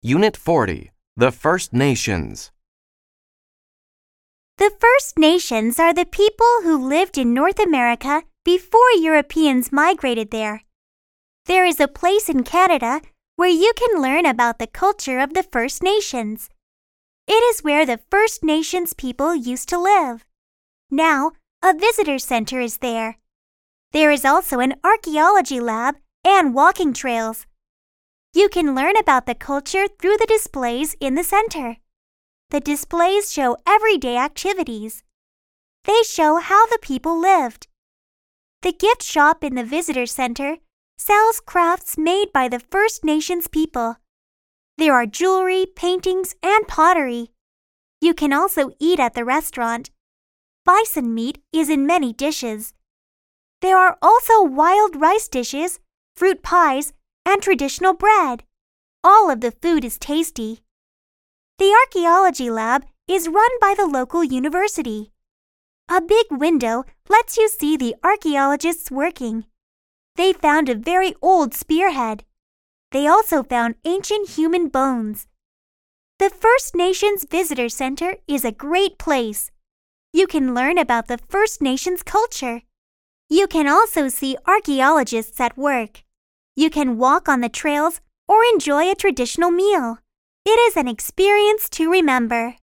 Unit 40 The First Nations. The First Nations are the people who lived in North America before Europeans migrated there. There is a place in Canada where you can learn about the culture of the First Nations. It is where the First Nations people used to live. Now, a visitor center is there. There is also an archaeology lab and walking trails. You can learn about the culture through the displays in the center. The displays show everyday activities. They show how the people lived. The gift shop in the visitor center sells crafts made by the First Nations people. There are jewelry, paintings, and pottery. You can also eat at the restaurant. Bison meat is in many dishes. There are also wild rice dishes, fruit pies, and traditional bread. All of the food is tasty. The archaeology lab is run by the local university. A big window lets you see the archaeologists working. They found a very old spearhead. They also found ancient human bones. The First Nations Visitor Center is a great place. You can learn about the First Nations culture. You can also see archaeologists at work. You can walk on the trails or enjoy a traditional meal. It is an experience to remember.